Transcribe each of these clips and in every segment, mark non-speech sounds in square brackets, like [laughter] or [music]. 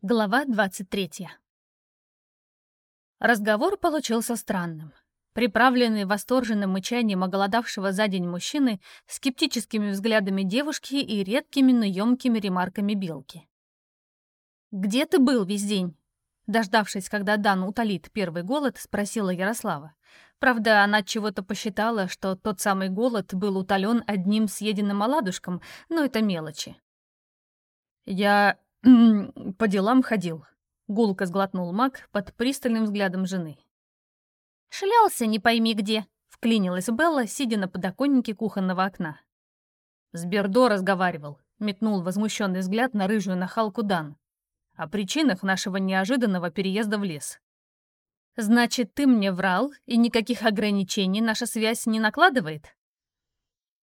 Глава 23 Разговор получился странным. Приправленный восторженным мычанием оголодавшего за день мужчины, скептическими взглядами девушки и редкими, но емкими ремарками белки. «Где ты был весь день?» Дождавшись, когда Дан утолит первый голод, спросила Ярослава. Правда, она чего-то посчитала, что тот самый голод был утолен одним съеденным оладушком, но это мелочи. «Я по делам ходил», — гулко сглотнул маг под пристальным взглядом жены. «Шлялся не пойми где», — вклинилась Белла, сидя на подоконнике кухонного окна. С Бердо разговаривал, метнул возмущенный взгляд на рыжую нахалку Дан. О причинах нашего неожиданного переезда в лес. «Значит, ты мне врал, и никаких ограничений наша связь не накладывает?»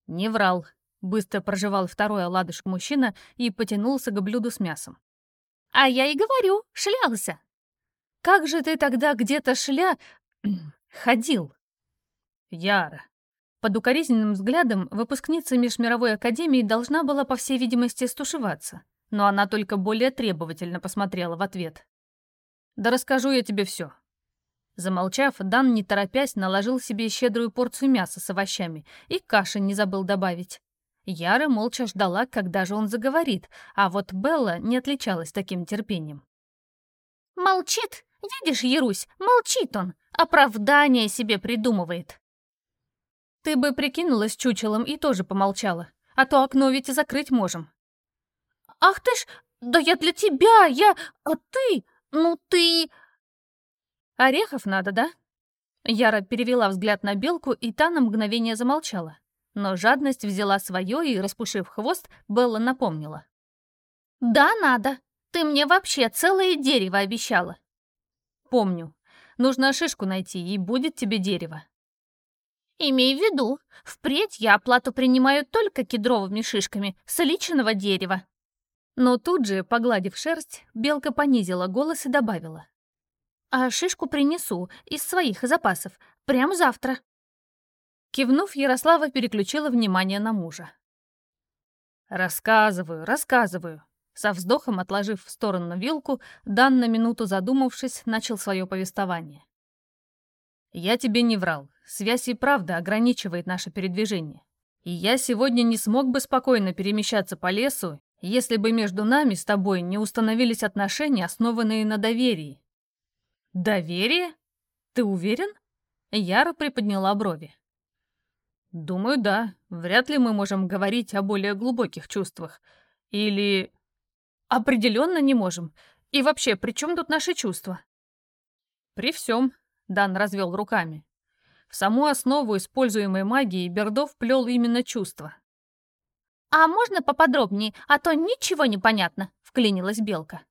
«Не врал», Быстро прожевал второй оладушек мужчина и потянулся к блюду с мясом. «А я и говорю, шлялся!» «Как же ты тогда где-то шля... [clears throat] ходил?» «Яра!» Под укоризненным взглядом выпускница Межмировой Академии должна была, по всей видимости, стушеваться, но она только более требовательно посмотрела в ответ. «Да расскажу я тебе все. Замолчав, Дан, не торопясь, наложил себе щедрую порцию мяса с овощами и каши не забыл добавить. Яра молча ждала, когда же он заговорит, а вот Белла не отличалась таким терпением. «Молчит? Видишь, Ярусь, молчит он, оправдание себе придумывает». «Ты бы прикинулась чучелом и тоже помолчала, а то окно ведь и закрыть можем». «Ах ты ж, да я для тебя, я... А ты? Ну ты...» «Орехов надо, да?» Яра перевела взгляд на белку, и та на мгновение замолчала. Но жадность взяла свое и, распушив хвост, Белла напомнила. «Да, надо. Ты мне вообще целое дерево обещала». «Помню. Нужно шишку найти, и будет тебе дерево». «Имей в виду, впредь я оплату принимаю только кедровыми шишками с личного дерева». Но тут же, погладив шерсть, белка понизила голос и добавила. «А шишку принесу из своих запасов. Прям завтра». Кивнув, Ярослава переключила внимание на мужа. «Рассказываю, рассказываю». Со вздохом отложив в сторону вилку, Дан на минуту задумавшись, начал свое повествование. «Я тебе не врал. Связь и правда ограничивает наше передвижение. И я сегодня не смог бы спокойно перемещаться по лесу, если бы между нами с тобой не установились отношения, основанные на доверии». «Доверие? Ты уверен?» Яра приподняла брови. «Думаю, да. Вряд ли мы можем говорить о более глубоких чувствах. Или...» «Определенно не можем. И вообще, при чем тут наши чувства?» «При всем», — Дан развел руками. В саму основу используемой магии Бердов плел именно чувства. «А можно поподробнее, а то ничего не понятно», — вклинилась Белка.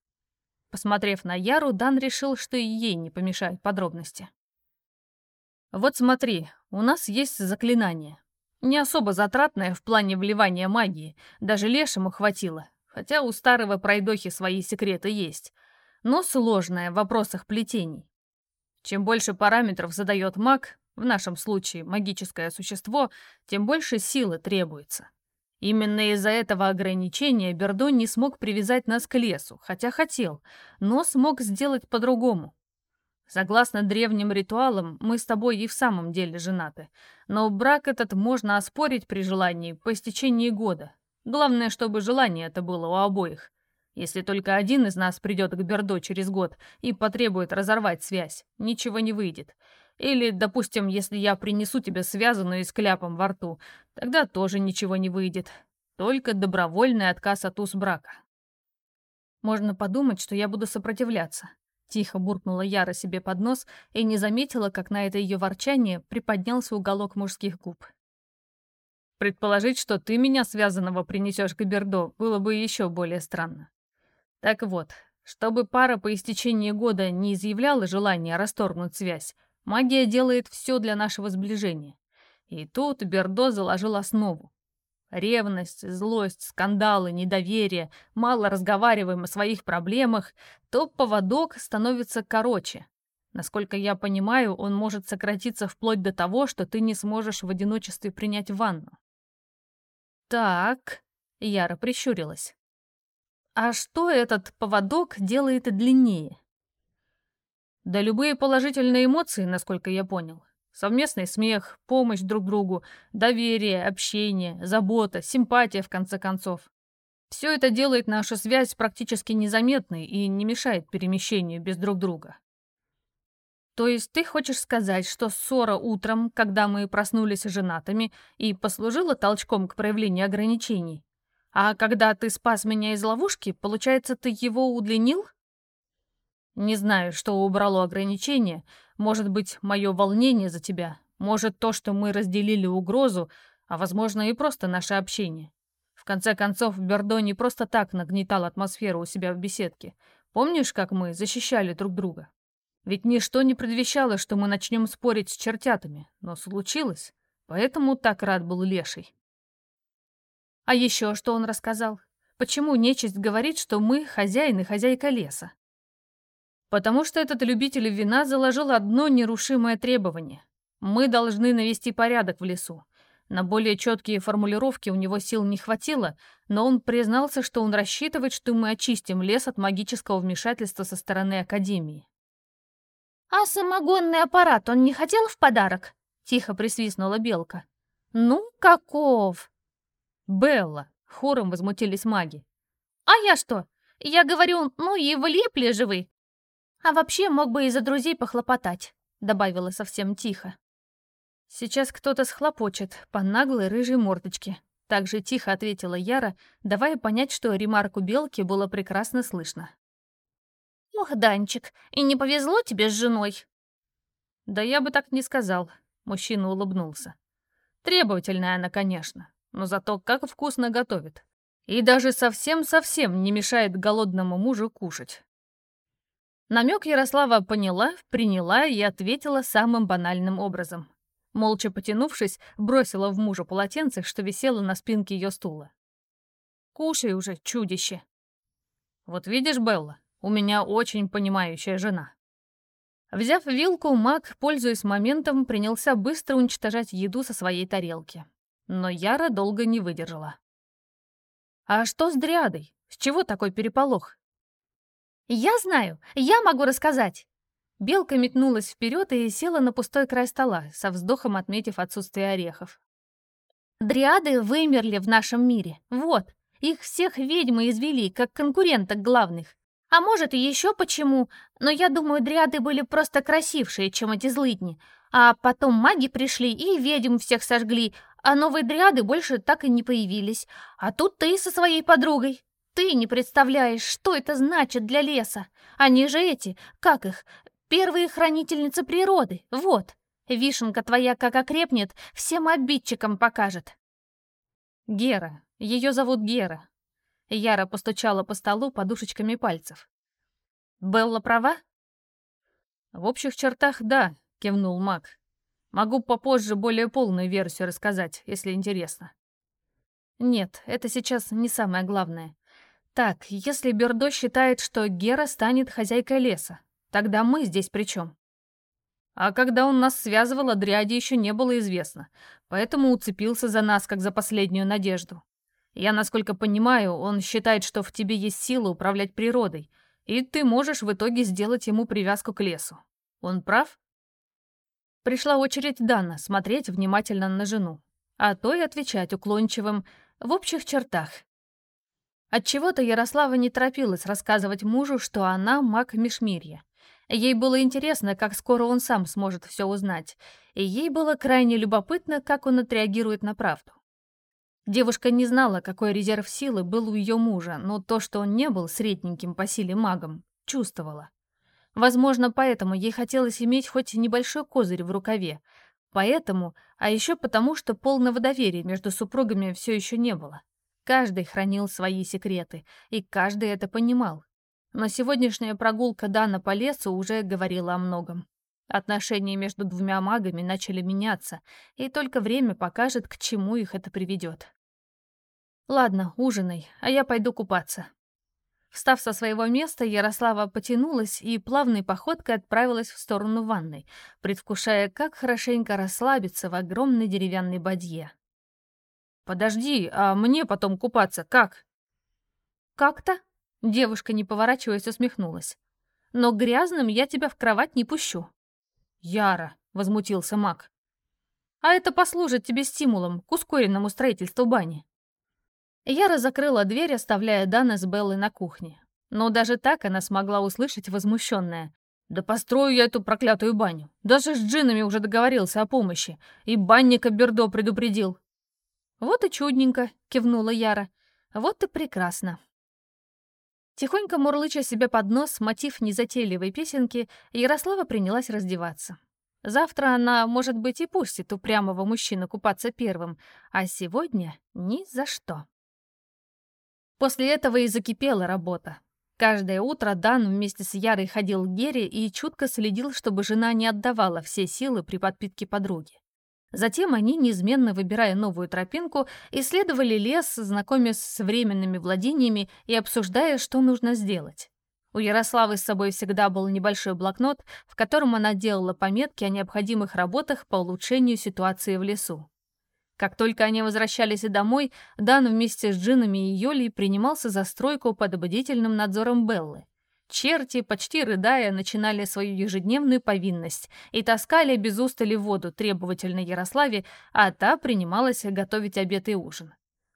Посмотрев на Яру, Дан решил, что и ей не помешают подробности. Вот смотри, у нас есть заклинание. Не особо затратное в плане вливания магии, даже лешему хватило, хотя у старого пройдохи свои секреты есть, но сложное в вопросах плетений. Чем больше параметров задает маг, в нашем случае магическое существо, тем больше силы требуется. Именно из-за этого ограничения Бердо не смог привязать нас к лесу, хотя хотел, но смог сделать по-другому. Согласно древним ритуалам, мы с тобой и в самом деле женаты. Но брак этот можно оспорить при желании по истечении года. Главное, чтобы желание это было у обоих. Если только один из нас придет к Бердо через год и потребует разорвать связь, ничего не выйдет. Или, допустим, если я принесу тебе связанную и с кляпом во рту, тогда тоже ничего не выйдет. Только добровольный отказ от уз брака. Можно подумать, что я буду сопротивляться. Тихо буркнула Яра себе под нос и не заметила, как на это ее ворчание приподнялся уголок мужских губ. Предположить, что ты меня связанного принесешь к Бердо, было бы еще более странно. Так вот, чтобы пара по истечении года не изъявляла желания расторгнуть связь, магия делает все для нашего сближения. И тут Бердо заложил основу. Ревность, злость, скандалы, недоверие, мало разговариваем о своих проблемах, то поводок становится короче. Насколько я понимаю, он может сократиться вплоть до того, что ты не сможешь в одиночестве принять ванну. Так, Яра прищурилась. А что этот поводок делает длиннее? Да любые положительные эмоции, насколько я понял. Совместный смех, помощь друг другу, доверие, общение, забота, симпатия, в конце концов. Все это делает нашу связь практически незаметной и не мешает перемещению без друг друга. То есть ты хочешь сказать, что ссора утром, когда мы проснулись женатыми, и послужила толчком к проявлению ограничений? А когда ты спас меня из ловушки, получается, ты его удлинил? Не знаю, что убрало ограничения. Может быть, мое волнение за тебя. Может, то, что мы разделили угрозу, а, возможно, и просто наше общение. В конце концов, Бердо не просто так нагнетал атмосферу у себя в беседке. Помнишь, как мы защищали друг друга? Ведь ничто не предвещало, что мы начнем спорить с чертятами, но случилось, поэтому так рад был Леший. А еще что он рассказал? Почему нечисть говорит, что мы хозяин и хозяйка леса? Потому что этот любитель вина заложил одно нерушимое требование. Мы должны навести порядок в лесу. На более четкие формулировки у него сил не хватило, но он признался, что он рассчитывает, что мы очистим лес от магического вмешательства со стороны Академии. «А самогонный аппарат он не хотел в подарок?» — тихо присвистнула Белка. «Ну, каков?» «Белла!» — хором возмутились маги. «А я что? Я говорю, ну и влипли же вы!» «А вообще мог бы и за друзей похлопотать», — добавила совсем тихо. «Сейчас кто-то схлопочет по наглой рыжей мордочке», — так же тихо ответила Яра, давая понять, что ремарку Белки было прекрасно слышно. «Ох, Данчик, и не повезло тебе с женой?» «Да я бы так не сказал», — мужчина улыбнулся. «Требовательная она, конечно, но зато как вкусно готовит. И даже совсем-совсем не мешает голодному мужу кушать». Намек Ярослава поняла, приняла и ответила самым банальным образом. Молча потянувшись, бросила в мужа полотенце, что висело на спинке ее стула. «Кушай уже, чудище!» «Вот видишь, Белла, у меня очень понимающая жена. Взяв вилку, маг, пользуясь моментом, принялся быстро уничтожать еду со своей тарелки. Но Яра долго не выдержала. «А что с Дриадой? С чего такой переполох?» «Я знаю, я могу рассказать!» Белка метнулась вперед и села на пустой край стола, со вздохом отметив отсутствие орехов. «Дриады вымерли в нашем мире. Вот, их всех ведьмы извели, как конкуренток главных. А может, и еще почему, но я думаю, дриады были просто красившие, чем эти злыдни. А потом маги пришли и ведьм всех сожгли, а новые дриады больше так и не появились. А тут ты со своей подругой. Ты не представляешь, что это значит для леса. Они же эти, как их, первые хранительницы природы, вот. Вишенка твоя как окрепнет, всем обидчикам покажет. Гера, ее зовут Гера, Яра постучала по столу подушечками пальцев. «Белла права?» «В общих чертах, да», — кивнул маг. «Могу попозже более полную версию рассказать, если интересно». «Нет, это сейчас не самое главное. Так, если Бердо считает, что Гера станет хозяйкой леса, тогда мы здесь при чем? А когда он нас связывал, Адриаде еще не было известно, поэтому уцепился за нас, как за последнюю надежду. Я, насколько понимаю, он считает, что в тебе есть сила управлять природой, и ты можешь в итоге сделать ему привязку к лесу. Он прав? Пришла очередь Дана смотреть внимательно на жену, а то и отвечать уклончивым в общих чертах. Отчего-то Ярослава не торопилась рассказывать мужу, что она маг Мишмирья. Ей было интересно, как скоро он сам сможет все узнать, и ей было крайне любопытно, как он отреагирует на правду. Девушка не знала, какой резерв силы был у ее мужа, но то, что он не был средненьким по силе магом, чувствовала. Возможно, поэтому ей хотелось иметь хоть небольшой козырь в рукаве. Поэтому, а еще потому, что полного доверия между супругами все еще не было. Каждый хранил свои секреты, и каждый это понимал. Но сегодняшняя прогулка Дана по лесу уже говорила о многом. Отношения между двумя магами начали меняться, и только время покажет, к чему их это приведет. Ладно, ужинай, а я пойду купаться. Встав со своего места, Ярослава потянулась и плавной походкой отправилась в сторону ванной, предвкушая, как хорошенько расслабиться в огромной деревянной бадье. «Подожди, а мне потом купаться как?» «Как-то?» Девушка, не поворачиваясь, усмехнулась. «Но грязным я тебя в кровать не пущу». «Яра», — возмутился маг. «А это послужит тебе стимулом к ускоренному строительству бани». Яра закрыла дверь, оставляя Дана с Беллой на кухне. Но даже так она смогла услышать возмущенное. «Да построю я эту проклятую баню. Даже с джинами уже договорился о помощи. И банника Бердо предупредил». «Вот и чудненько», — кивнула Яра. «Вот и прекрасно». Тихонько мурлыча себе под нос мотив незатейливой песенки, Ярослава принялась раздеваться. Завтра она, может быть, и пустит упрямого мужчину купаться первым, а сегодня ни за что. После этого и закипела работа. Каждое утро Дан вместе с Ярой ходил к Гере и чутко следил, чтобы жена не отдавала все силы при подпитке подруги. Затем они, неизменно выбирая новую тропинку, исследовали лес, знакомясь с временными владениями и обсуждая, что нужно сделать. У Ярославы с собой всегда был небольшой блокнот, в котором она делала пометки о необходимых работах по улучшению ситуации в лесу. Как только они возвращались домой, Дан вместе с Джинами и Йолей принимался за стройку под бдительным надзором Беллы. Черти, почти рыдая, начинали свою ежедневную повинность и таскали без устали воду требовательной Ярославе, а та принималась готовить обед и ужин.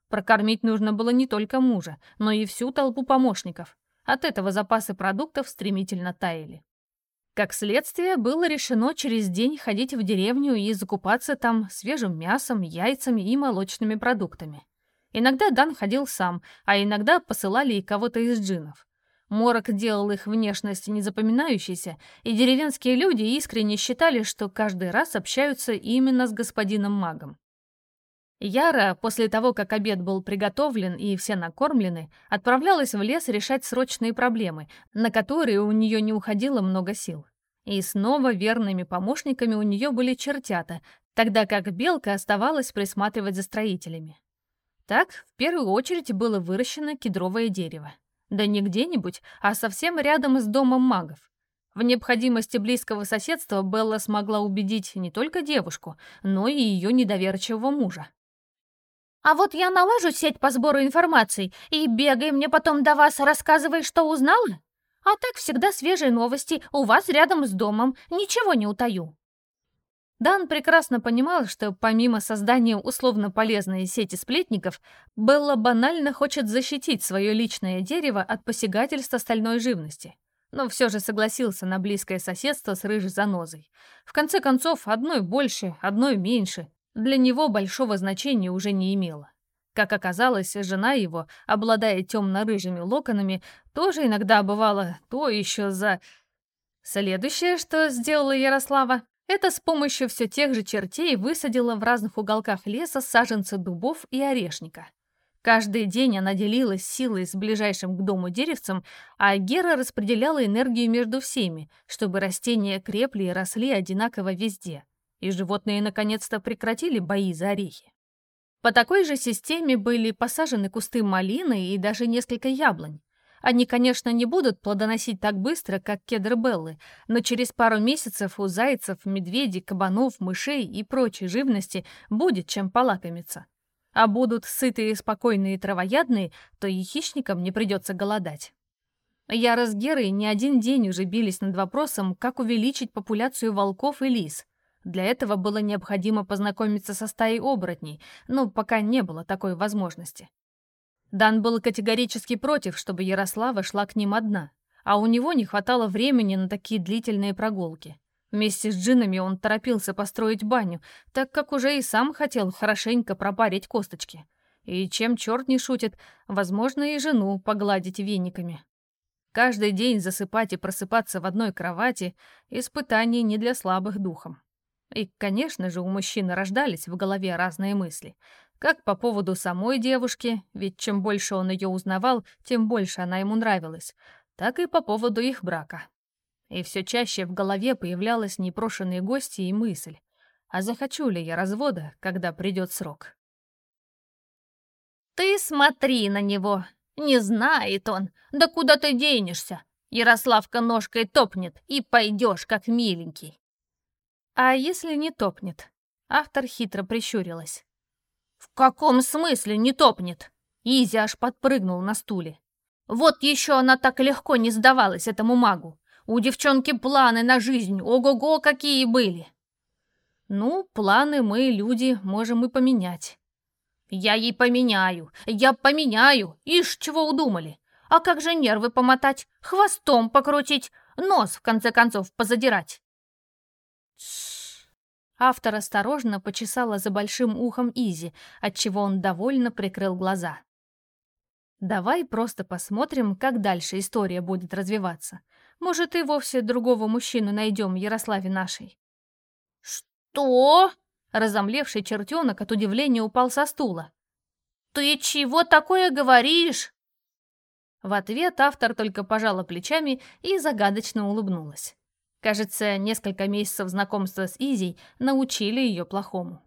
Прокормить нужно было не только мужа, но и всю толпу помощников. От этого запасы продуктов стремительно таяли. Как следствие, было решено через день ходить в деревню и закупаться там свежим мясом, яйцами и молочными продуктами. Иногда Дан ходил сам, а иногда посылали и кого-то из джинов. Морок делал их внешность незапоминающейся, и деревенские люди искренне считали, что каждый раз общаются именно с господином магом. Яра, после того, как обед был приготовлен и все накормлены, отправлялась в лес решать срочные проблемы, на которые у нее не уходило много сил. И снова верными помощниками у нее были чертята, тогда как Белка оставалась присматривать за строителями. Так, в первую очередь было выращено кедровое дерево. Да не где-нибудь, а совсем рядом с домом магов. В необходимости близкого соседства Белла смогла убедить не только девушку, но и ее недоверчивого мужа. «А вот я налажу сеть по сбору информации и бегай мне потом до вас, рассказывай, что узнала?» А так всегда свежие новости, у вас рядом с домом, ничего не утаю». Дан прекрасно понимал, что помимо создания условно полезной сети сплетников, Белла банально хочет защитить свое личное дерево от посягательств остальной живности. Но все же согласился на близкое соседство с рыжей занозой. В конце концов, одной больше, одной меньше. Для него большого значения уже не имело. Как оказалось, жена его, обладая темно-рыжими локонами, тоже иногда бывала то еще за... Следующее, что сделала Ярослава, это с помощью все тех же чертей высадила в разных уголках леса саженцы дубов и орешника. Каждый день она делилась силой с ближайшим к дому деревцем, а Гера распределяла энергию между всеми, чтобы растения крепли и росли одинаково везде, и животные наконец-то прекратили бои за орехи. По такой же системе были посажены кусты малины и даже несколько яблонь. Они, конечно, не будут плодоносить так быстро, как кедр Беллы, но через пару месяцев у зайцев, медведей, кабанов, мышей и прочей живности будет чем полакомиться. А будут сытые, спокойные травоядные, то и хищникам не придется голодать. Я с Герой не один день уже бились над вопросом, как увеличить популяцию волков и лис. Для этого было необходимо познакомиться со стаей оборотней, но пока не было такой возможности. Дан был категорически против, чтобы Ярослава шла к ним одна, а у него не хватало времени на такие длительные прогулки. Вместе с джинами он торопился построить баню, так как уже и сам хотел хорошенько пропарить косточки. И чем черт не шутит, возможно, и жену погладить вениками. Каждый день засыпать и просыпаться в одной кровати — испытание не для слабых духом. И, конечно же, у мужчины рождались в голове разные мысли. Как по поводу самой девушки, ведь чем больше он ее узнавал, тем больше она ему нравилась, так и по поводу их брака. И все чаще в голове появлялась непрошенные гости и мысль, а захочу ли я развода, когда придет срок? «Ты смотри на него! Не знает он! Да куда ты денешься? Ярославка ножкой топнет, и пойдешь как миленький!» А если не топнет? Автор хитро прищурилась. «В каком смысле не топнет?» Изи аж подпрыгнул на стуле. Вот еще она так легко не сдавалась этому магу. У девчонки планы на жизнь, ого-го, какие были. Ну, планы мы, люди, можем и поменять. Я ей поменяю, я поменяю, ишь, чего удумали. А как же нервы помотать, хвостом покрутить, нос, в конце концов, позадирать? Автор осторожно почесала за большим ухом Изи, отчего он довольно прикрыл глаза. Давай просто посмотрим, как дальше история будет развиваться. Может, и вовсе другого мужчину найдем Ярославе нашей. Что? Разомлевший чертенок от удивления упал со стула. Ты чего такое говоришь? В ответ автор только пожала плечами и загадочно улыбнулась. Кажется, несколько месяцев знакомства с Изей научили ее плохому.